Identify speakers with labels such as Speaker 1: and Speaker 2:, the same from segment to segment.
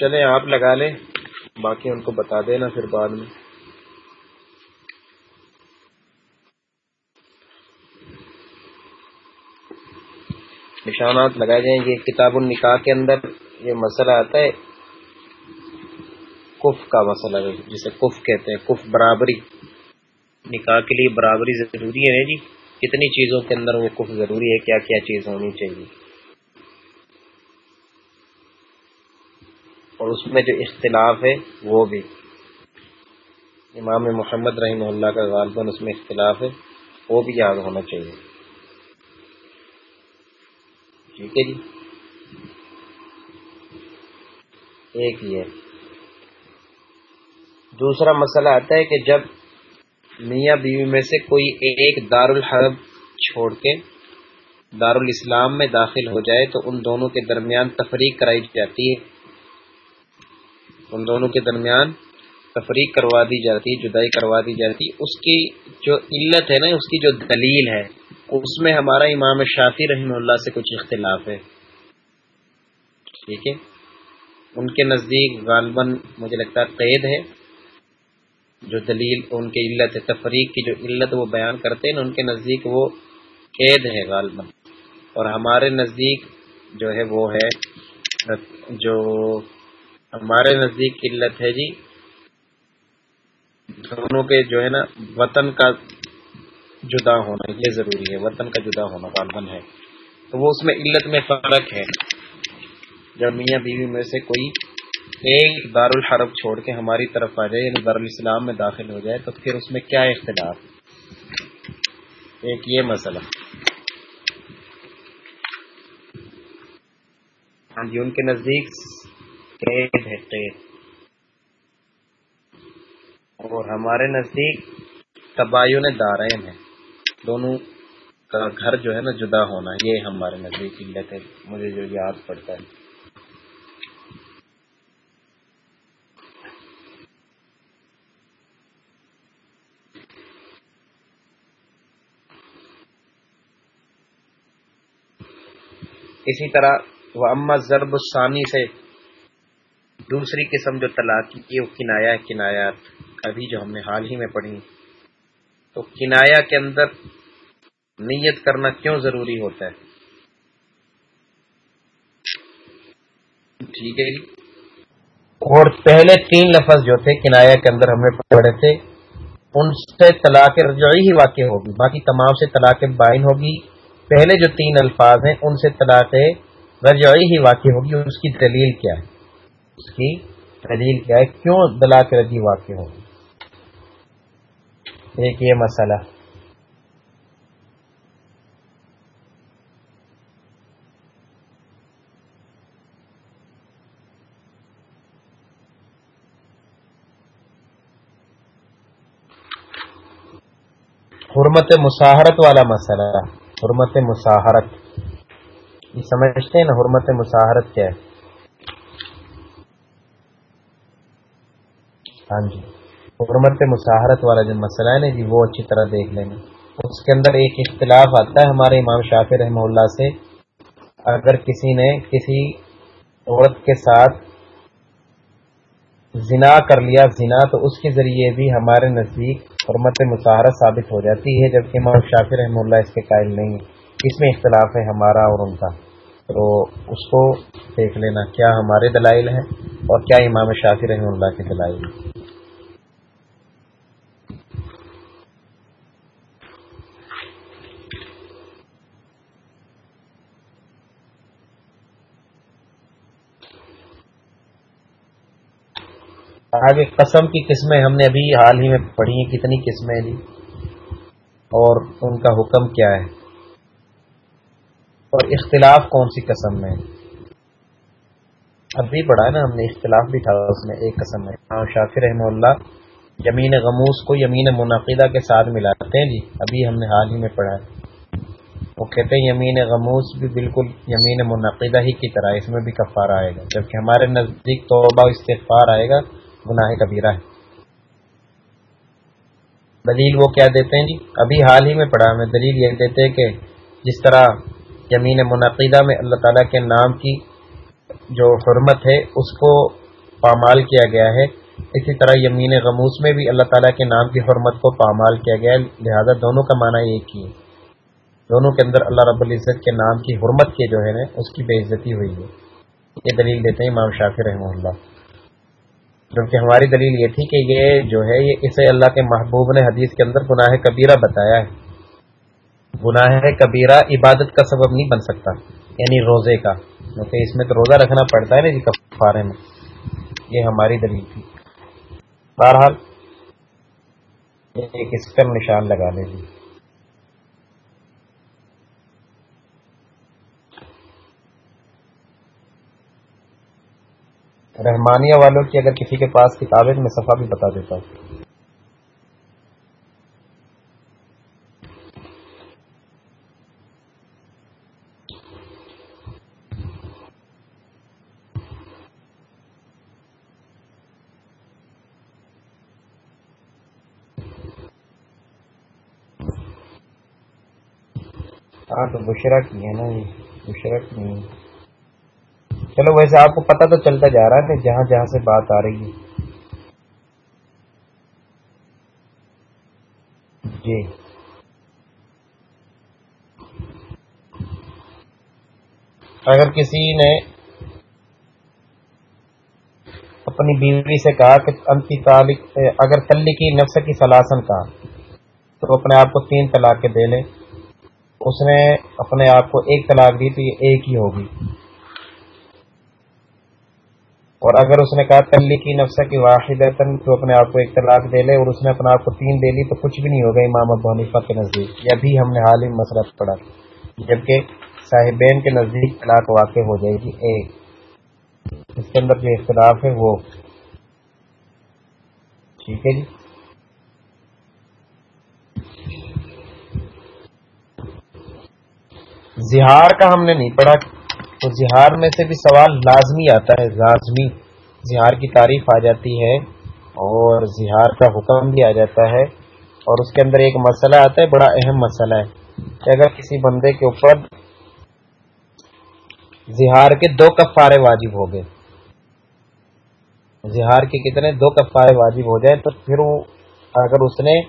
Speaker 1: چلیں آپ لگا لیں، باقی ان کو بتا دینا پھر بعد میں۔ نشانات لگائے جائیں گے۔ کتاب النکاح کے اندر یہ مسئلہ آتا ہے۔ کف کا مسئلہ ہے، جسے کف کہتے ہیں، کف برابری۔ نکاح کے لیے برابری ضروری ہے جی؟ کتنی چیزوں کے اندر وہ کف ضروری ہے، کیا کیا چیز ہونی چاہیے؟ اور اس میں جو اختلاف ہے وہ بھی۔ امام محمد رحمہ اللہ کا غالباً اس میں اختلاف ہے، وہ بھی یاد ہونا چاہیے۔ ٹھیک ہے جی۔ ایک یہ۔ دوسرا مسئلہ آتا ہے کہ جب میاں بیوی میں سے کوئی ایک دارالحرب چھوڑ کے دار الاسلام میں داخل ہو جائے تو ان دونوں کے درمیان تفریق کرائی جاتی ہے۔ ان دونوں کے درمیان تفریق کروا دی جاتی، جدائی کروا دی جاتی۔ اس کی جو علت ہے نا، اس کی جو دلیل ہے، اس میں ہمارا امام شافی رحمہ اللہ سے کچھ اختلاف ہے۔ ٹھیک ہے؟ ان کے نزدیک غالباً مجھے لگتا ہے قید ہے۔ جو دلیل، ان کے علت ہے، تفریق کی جو علت وہ بیان کرتے ہیں ان کے نزدیک وہ قید ہے غالباً۔ اور ہمارے نزدیک جو ہے، وہ ہے جو ہمارے نزدیک علت ہے جی۔ دونوں کے جو ہے نا، وطن کا جدا ہونا یہ ضروری ہے، وطن کا جدا ہونا غالباً ہے۔ تو وہ اس میں علت میں فرق ہے۔ جب میاں بیوی میں سے کوئی ایک دار الحرب چھوڑ کے ہماری طرف آ جائے یعنی دارالاسلام میں داخل ہو جائے، تو پھر اس میں کیا اختلاف؟ ایک یہ مسئلہ۔ ہاں جی ان کے نزدیک قید ہے قید اور ہمارے نزدیک تباین دارین ہے دونوں کا گھر جو ہے نا، جدا ہونا، یہ ہمارے نزدیک علت ہے۔ مجھے جو یاد پڑتا ہے۔ اسی طرح وہ اما ضرب الثانی سے دوسری قسم جو طلاق کی وہ کنایا، کنایات ابھی جو ہم نے حال ہی میں پڑھی۔ تو کنایا کے اندر نیت کرنا کیوں ضروری ہوتا ہے؟ ٹھیک ہے جی۔ اور پہلے تین لفظ جو تھے کنایا کے اندر ہم نے پڑھے تھے، ان سے طلاق رجعی ہی واقع ہوگی، باقی تمام سے طلاق بائن ہوگی۔ پہلے جو تین الفاظ ہیں، ان سے طلاق رجعی ہی واقع ہوگی، اس کی دلیل کیا ہے؟ اس کی دلیل کیا ہے؟ کیوں طلاق رجی واقع ہوگی ایک یہ مسئلہ۔ حرمت مساحرت والا مسئلہ۔ حرمت مساحرت یہ سمجھتے ہیں نا حرمت مساحرت کیا ہے؟ ہاں جی۔ حرمت مساحرت والا جو مسئلہ ہے نا جی وہ اچھی طرح دیکھ لینا اس کے اندر ایک اختلاف آتا ہے ہمارے امام شافی رحمہ اللہ سے۔ اگر کسی نے کسی عورت کے ساتھ زنا کر لیا، زنا تو اس کے ذریعے بھی ہمارے نزدیک حرمت مظاہرت ثابت ہو جاتی ہے، جبکہ امام شافی رحمہ اللہ اس کے قائل نہیں اس میں اختلاف ہے ہمارا اور ان کا۔ تو اس کو دیکھ لینا کیا ہمارے دلائل ہیں اور کیا امام شافی رحمہ اللہ کے دلائل ہیں۔ آگے قسم کی قسمیں ہم نے ابھی حال ہی میں پڑھی ہیں، کتنی قسمیں لی اور ان کا حکم کیا ہے؟ اور اختلاف کون سی قسم میں ابھی پڑھا ہے نا ہم نے، اختلاف بھی تھا اس میں، ایک قسم میں۔ ہاں شافی رحمہ اللہ یمین غموس کو یمین منعقدہ کے ساتھ ملاتے ہیں جی ابھی ہم نے حال ہی میں پڑھا ہے۔ وہ کہتے ہیں یمین غموس بھی بالکل یمین منعقدہ ہی کی طرح اس میں بھی کفار آئے گا، جبکہ ہمارے نزدیک توبہ استغفار آئے گا۔ گناہ کبیرہ ہے۔ دلیل وہ کیا دیتے ہیں جی؟ ابھی حال ہی میں پڑھا، ہمیں دلیل یہ دیتے کہ جس طرح یمین منعقدہ میں اللہ تعالیٰ کے نام کی جو حرمت ہے، اس کو پامال کیا گیا ہے۔ اسی طرح یمین غموس میں بھی اللہ تعالیٰ کے نام کی حرمت کو پامال کیا گیا ہے۔ لہذا دونوں کا معنی ایک ہی ہے۔ دونوں کے اندر اللہ رب العزت کے نام کی حرمت کے جو ہے نا، اس کی بے عزتی ہوئی ہے۔ یہ دلیل دیتے ہیں امام شافی رحمہ اللہ۔ کیونکہ ہماری دلیل یہ تھی کہ یہ جو ہے یہ اسے اللہ کے محبوب نے حدیث کے اندر گناہ کبیرہ بتایا ہے۔ گناہ کبیرہ عبادت کا سبب نہیں بن سکتا یعنی روزے کا۔ کیونکہ اس میں تو روزہ رکھنا پڑتا ہے نا جی کفارے میں۔ یہ ہماری دلیل تھی۔ بہرحال، ایک اس پر نشان لگا لے جی رحمانیہ والوں کی اگر کسی کے پاس کتاب ہے تو میں صفحہ بھی بتا دیتا ہوں۔ ہاں تو بشرا کی ہے نا یہ، بشرا کی نہیں۔ چلو ویسے آپ کو پتہ تو چلتا جا رہا ہے کہ جہاں جہاں سے بات آ رہی ہے۔ جی۔ اگر کسی نے اپنی بیوی سے کہا کہ انتی تعلق اگر تلی کی نفس کی سلاسن کہا تو اپنے آپ کو تین طلاق کے دے لے اس نے اپنے آپ کو ایک طلاق دی تو یہ ایک ہی ہوگی۔ اور اگر اس نے کہا تلی کی نفسہ کی واحد تو اپنے آپ کو ایک طلاق دے لے اور اس نے اپنے آپ کو تین دے لی تو کچھ بھی نہیں ہوگا امام ابو حنیفہ کے نزدیک۔ یہ بھی ہم نے حال ہی مسئلہ پڑا جبکہ صاحبین کے نزدیک طلاق واقع ہو جائے گی۔ ایک اس کے اندر جو اختلاف ہے وہ۔ ٹھیک ہے جی۔ زہار کا ہم نے نہیں پڑھا۔ تو زہار میں سے بھی سوال لازمی آتا ہے، لازمی۔ زہار کی تعریف آ جاتی ہے اور زہار کا حکم بھی آ جاتا ہے۔ اور اس کے اندر ایک مسئلہ آتا ہے، بڑا اہم مسئلہ ہے کہ اگر کسی بندے کے اوپر زہار کے دو کفارے واجب ہو گئے، زہار کے کتنے دو کفارے واجب ہو جائے تو پھر وہ اگر اس نے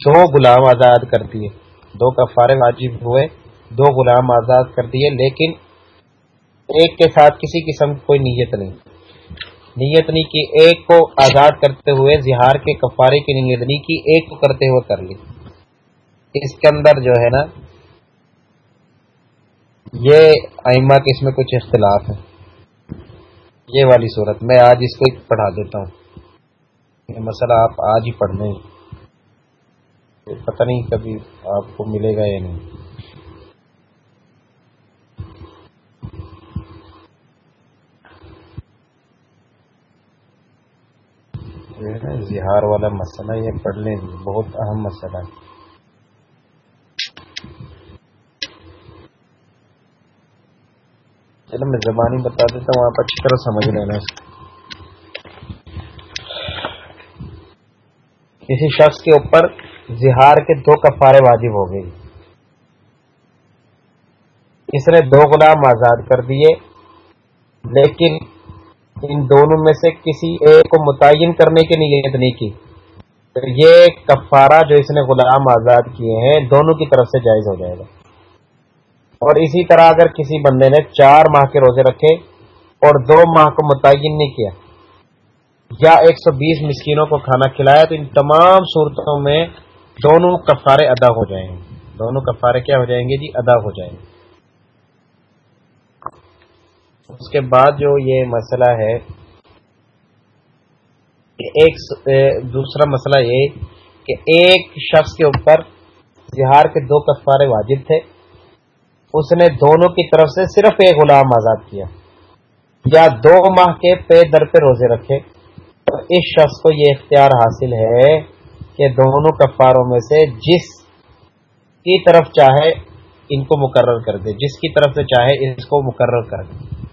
Speaker 1: دو غلام آزاد کر دیے، دو کفارے واجب ہوئے، دو غلام آزاد کر دیے، لیکن ایک کے ساتھ کسی قسم کی کوئی نیت نہیں۔ نیت نہیں کی ایک کو آزاد کرتے ہوئے زہار کے کفارے کی نیت نہیں کی ایک کو کرتے ہوئے کر لی اس کے اندر جو ہے نا، یہ ائمہ کے اس میں کچھ اختلاف ہے۔ یہ والی صورت، میں آج اس کو پڑھا دیتا ہوں۔ یہ مسئلہ آپ آج ہی پڑھنے پتہ نہیں کبھی آپ کو ملے گا یا نہیں۔ زہار والا مسئلہ، یہ پڑھ لیں گے بہت اہم مسئلہ ہے۔ چلو، میں زبانی بتا دیتا ہوں، آپ اچھی طرح سمجھ لینا کسی شخص کے اوپر زہار کے دو کفارے واجب ہو گئی اس نے دو غلام آزاد کر دیے، لیکن ان دونوں میں سے کسی ایک کو متعین کرنے کی نیت نہیں کی۔ یہ کفارہ جو اس نے غلام آزاد کیے ہیں، دونوں کی طرف سے جائز ہو جائے گا۔ اور اسی طرح اگر کسی بندے نے چار ماہ کے روزے رکھے اور دو ماہ کو متعین نہیں کیا، یا ایک سو بیس مسکینوں کو کھانا کھلایا، تو ان تمام صورتوں میں دونوں کفارے ادا ہو جائیں گے۔ دونوں کفارے کیا ہو جائیں گے؟ جی ادا ہو جائیں گے۔ اس کے بعد جو یہ مسئلہ ہے، ایک دوسرا مسئلہ یہ کہ ایک شخص کے اوپر زہار کے دو کفارے واجب تھے۔ اس نے دونوں کی طرف سے صرف ایک غلام آزاد کیا۔ یا دو ماہ کے پے در پہ روزے رکھے۔ تو اس شخص کو یہ اختیار حاصل ہے کہ دونوں کفاروں میں سے جس کی طرف چاہے ان کو مقرر کر دے، جس کی طرف سے چاہے اس کو مقرر کر دے۔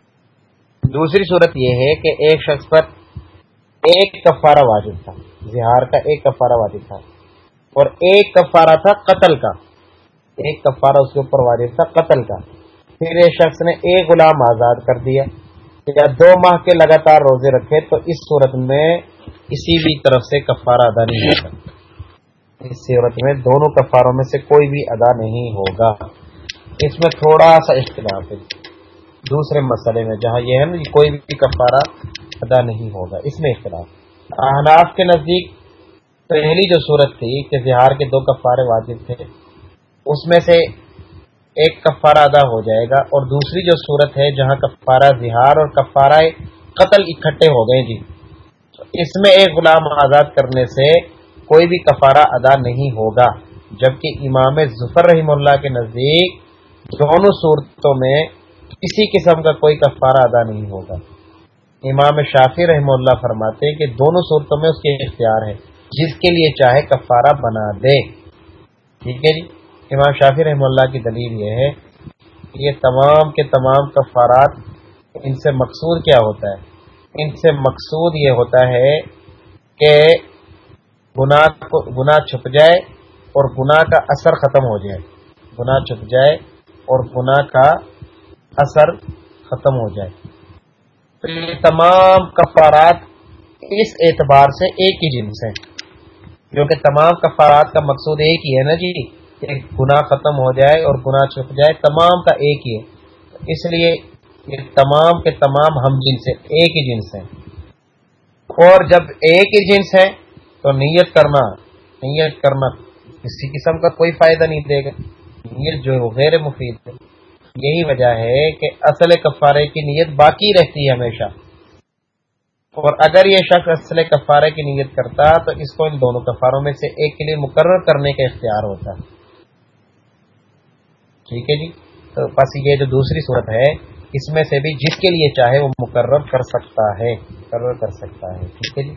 Speaker 1: دوسری صورت یہ ہے کہ ایک شخص پر ایک کفارہ واجب تھا، زہار کا ایک کفارہ واجب تھا، اور ایک کفارہ تھا قتل کا۔ ایک کفارہ اس کے اوپر واجب تھا قتل کا۔ پھر ایک شخص نے ایک غلام آزاد کر دیا، یا دو ماہ کے لگاتار روزے رکھے، تو اس صورت میں کسی بھی طرف سے کفارہ ادا نہیں ہوگا۔ اس صورت میں دونوں کفاروں میں سے کوئی بھی ادا نہیں ہوگا۔ اس میں تھوڑا سا اختلاف ہے۔ دوسرے مسئلے میں، جہاں یہ ہے نا کوئی بھی کفارہ ادا نہیں ہوگا۔ اس میں اختلاف۔ احناف کے نزدیک پہلی جو صورت تھی کہ زہار کے دو کفارے واجب تھے، اس میں سے ایک کفارہ ادا ہو جائے گا اور دوسری جو صورت ہے جہاں کفارہ زہار اور کفارہ قتل اکٹھے ہو گئے جی اس میں ایک غلام آزاد کرنے سے کوئی بھی کفارہ ادا نہیں ہوگا۔ جبکہ امام ظفر رحم اللہ کے نزدیک دونوں صورتوں میں کسی قسم کا کوئی کفارہ ادا نہیں ہوگا امام شافی رحم اللہ فرماتے کہ دونوں صورتوں میں اس کے اختیار ہے جس کے لیے چاہے کفارہ بنا دے۔ ٹھیک ہے جی؟ امام شافی رحم اللہ کی دلیل یہ ہے کہ یہ تمام کے تمام کفارات ان سے مقصود کیا ہوتا ہے؟ ان سے مقصود یہ ہوتا ہے کہ گناہ گناہ چھپ جائے اور گناہ کا اثر ختم ہو جائے۔ گناہ چھپ جائے اور گناہ کا اثر ختم ہو جائے۔ تو یہ تمام کفارات اس اعتبار سے ایک ہی جنس ہیں۔ کیونکہ تمام کفارات کا مقصود ایک ہی ہے نا جی گناہ ختم ہو جائے اور گناہ چھپ جائے، تمام کا ایک ہی ہے۔ اس لیے یہ تمام کے تمام ہم جنس ایک ہی جنس ہیں۔ اور جب ایک ہی جنس ہے تو نیت کرنا نیت کرنا کسی قسم کا کوئی فائدہ نہیں دے گا۔ نیت جو غیر مفید ہے۔ یہی وجہ ہے کہ اصل کفارے کی نیت باقی رہتی ہے ہمیشہ۔ اور اگر یہ شخص اصل کفارے کی نیت کرتا تو اس کو ان دونوں کفاروں میں سے ایک کے لیے مقرر کرنے کا اختیار ہوتا۔ ٹھیک ہے جی؟ تو بس یہ جو دوسری صورت ہے، اس میں سے بھی جس کے لیے چاہے وہ مقرر کر سکتا ہے۔ مقرر کر سکتا ہے۔ ٹھیک ہے جی؟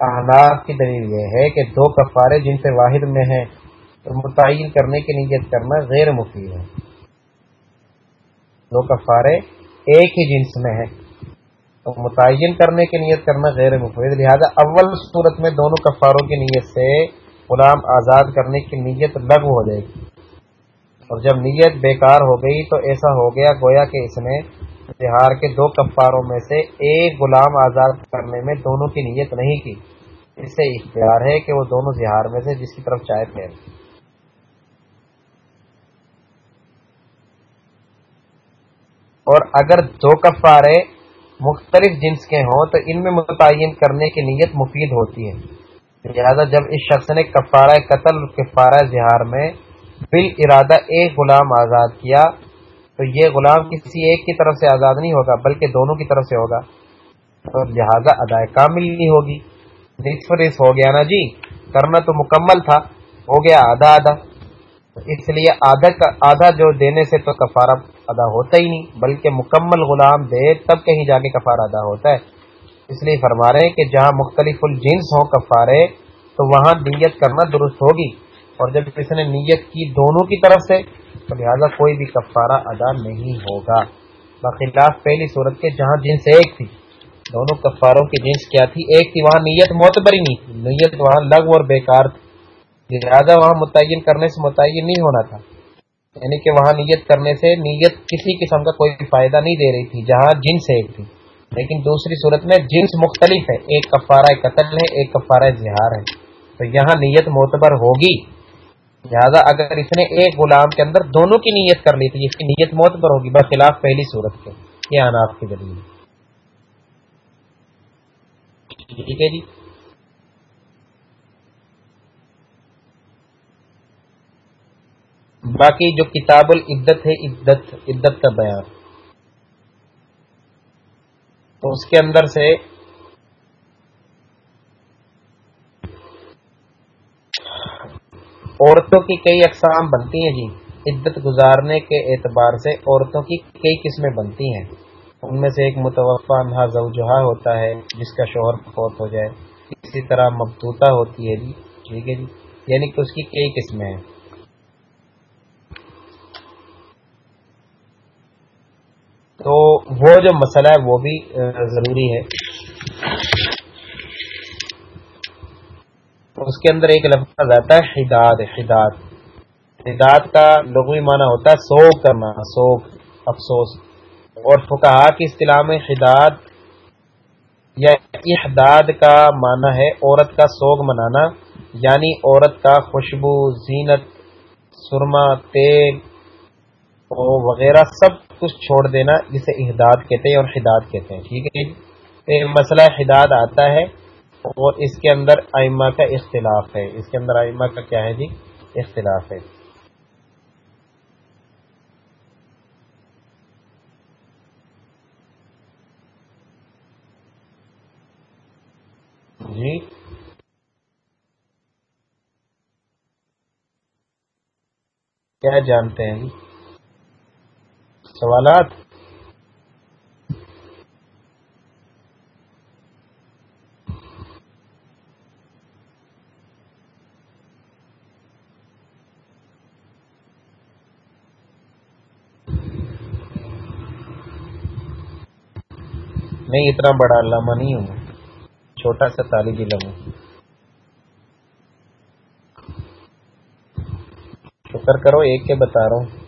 Speaker 1: احناف کی دلیل یہ ہے کہ دو کفارے جن سے واحد میں ہیں متعین کرنے کی نیت کرنا غیر مفید ہے۔ دو کفارے ایک ہی جنس میں ہیں۔ تو متعین کرنے کی نیت کرنا غیر مفید، لہذا اول صورت میں دونوں کفاروں کی نیت سے غلام آزاد کرنے کی نیت لغو ہو جائے گی۔ اور جب نیت بیکار ہو گئی تو ایسا ہو گیا، گویا کہ اس نے بہار کے دو کفاروں میں سے ایک غلام آزاد کرنے میں دونوں کی نیت نہیں کی۔ اس سے اختیار ہے کہ وہ دونوں زہار میں سے جس کی طرف چاہے پھیر اور اگر دو کفارے مختلف جنس کے ہوں تو ان میں متعین کرنے کی نیت مفید ہوتی ہے۔ لہٰذا جب اس شخص نے کفارہ قتل کفارہ زہار میں بال ارادہ ایک غلام آزاد کیا تو یہ غلام کسی ایک کی طرف سے آزاد نہیں ہوگا، بلکہ دونوں کی طرف سے ہوگا۔ تو لہٰذا ادائے کامل نہیں ہوگی۔ نصف ہو گیا نا جی کرنا تو مکمل تھا، ہو گیا آدھا آدھا۔ اس لیے آدھا آدھا جو دینے سے تو کفارہ ادا ہوتا ہی نہیں، بلکہ مکمل غلام دے تب کہیں جا کے کفارہ ادا ہوتا ہے۔ اس لیے فرما رہے ہیں کہ جہاں مختلف الجنس ہوں کفارے، تو وہاں نیت کرنا درست ہوگی۔ اور جب کسی نے نیت کی دونوں کی طرف سے، تو لہٰذا کوئی بھی کفارہ ادا نہیں ہوگا۔ بخلاف پہلی صورت کے جہاں جنس ایک تھی، دونوں کفاروں کی جنس کیا تھی؟ ایک تھی، وہاں نیت معتبری نہیں تھی۔ نیت وہاں لغ اور بیکار تھی۔ لہٰذا وہاں متعین کرنے سے متعین نہیں ہونا تھا۔ یعنی کہ وہاں نیت کرنے سے نیت کسی قسم کا کوئی فائدہ نہیں دے رہی تھی، جہاں جنس ایک تھی۔ لیکن دوسری صورت میں جنس مختلف ہے، ایک کفارہ قتل ہے، ایک کفارہ زہار ہے۔ تو یہاں نیت معتبر ہوگی۔ لہٰذا اگر اس نے ایک غلام کے اندر دونوں کی نیت کر لی تھی اس کی نیت موت پر ہوگی، بخلاف پہلی صورت کے، یہ اناف کی دلیل۔ ٹھیک ہے جی؟ باقی جو کتاب العدت ہے، عدت عدت کا بیان۔ تو اس کے اندر سے عورتوں کی کئی اقسام بنتی ہیں جی۔ عدت گزارنے کے اعتبار سے عورتوں کی کئی قسمیں بنتی ہیں۔ ان میں سے ایک متوفع انہا زوجہا ہوتا ہے، جس کا شوہر فوت ہو جائے۔ اسی طرح مبتوطہ ہوتی ہے جی۔ ٹھیک ہے جی۔ یعنی کہ اس کی کئی قسمیں ہیں۔ تو وہ جو مسئلہ ہے وہ بھی ضروری ہے۔ اس کے اندر ایک لفظ آتا ہے، حداد حداد۔ حداد کا لغوی معنی ہوتا ہے سوگ کرنا، سوگ، افسوس۔ اور فکا کی اصطلاح میں حداد یا احداد کا معنی ہے عورت کا سوگ منانا یعنی عورت کا خوشبو، زینت سرما تیل وغیرہ سب کچھ چھوڑ دینا جسے احداد کہتے ہیں اور حداد کہتے ہیں، ٹھیک ہے جی؟ مسئلہ حداد آتا ہے اور اس کے اندر ائمہ کا اختلاف ہے۔ اس کے اندر ائمہ کا کیا ہے جی؟ اختلاف ہے۔ جی؟ کیا جانتے ہیں جی؟ سوالات۔ نہیں اتنا بڑا علامہ نہیں ہوں، چھوٹا سا طالب علم ہوں شکر کرو، ایک کے بتا رہا ہوں۔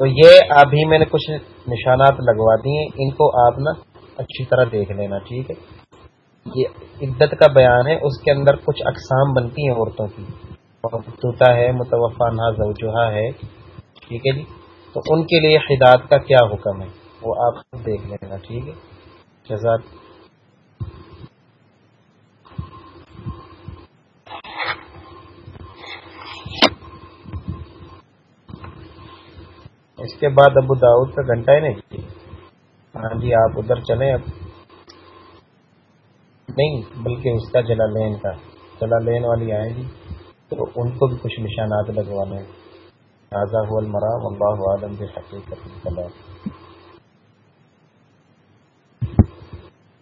Speaker 1: تو یہ ابھی میں نے کچھ نشانات لگوا دیے ان کو آپ نا اچھی طرح دیکھ لینا، ٹھیک ہے؟ یہ عدت کا بیان ہے، اس کے اندر کچھ اقسام بنتی ہیں عورتوں کی۔ توتا ہے، متوفا نا زوجہ ہے، ٹھیک ہے جی؟ تو ان کے لیے حداد کا کیا حکم ہے؟ وہ آپ دیکھ لینا، ٹھیک ہے؟ جزاک اس کے بعد ابو داؤد کا گھنٹہ ہی نہیں۔ ہاں جی آپ ادھر چلیں۔ اب نہیں، بلکہ اس کا جلا لین کا۔ جلا لین والی آئے گی، تو ان کو بھی کچھ نشانات لگوانے۔ تازہ ہو المرا اللہ عالم کے حقیقت